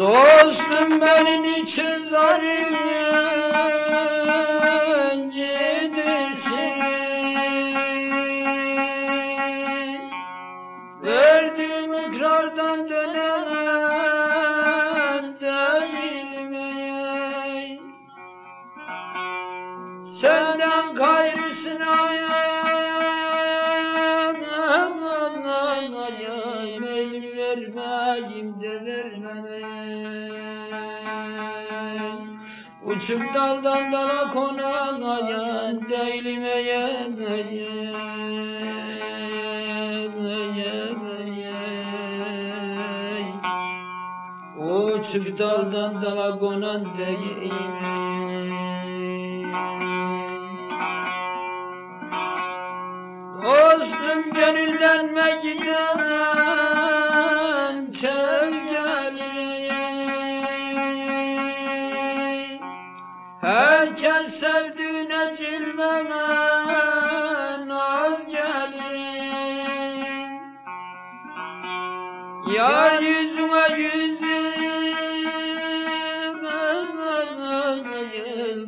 Dostum benim için zarın gidersin Verdiğim ikrardan dönen değilim ey Senden gayrısına Elim vermeyim de vermem Uçup daldan dala konayan değilim eyen Uçup daldan dala konan değilim. Dostum gönüllenme giden Herkes sevdiğine cilvelen az gelir Yar yüzüme yüzüm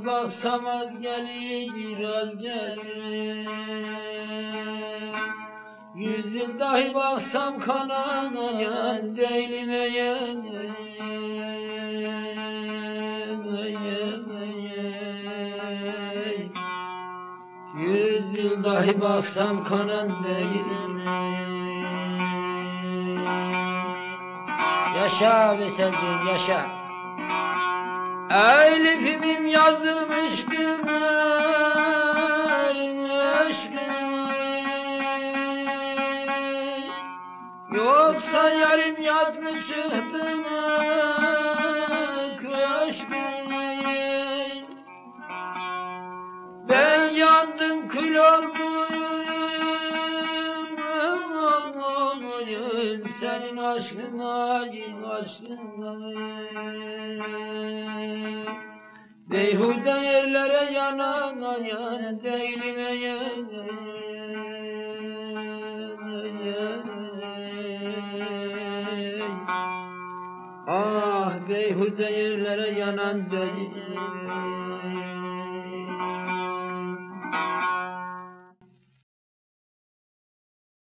Baksam az gelir biraz gelir Yüz yıl dahi baksam kananayan değilim eyen Yüz yıl dahi baksam kanan değilim Yaşa Veselciğim yaşa. Elif'im yazılmıştır aşkım. Yoksa yarım çıktı mı yandım kül oldum Senin aşkına, aşkına Beyhude yerlere yanan yan değilim eyen Ah beyhude yerlere yanan değilim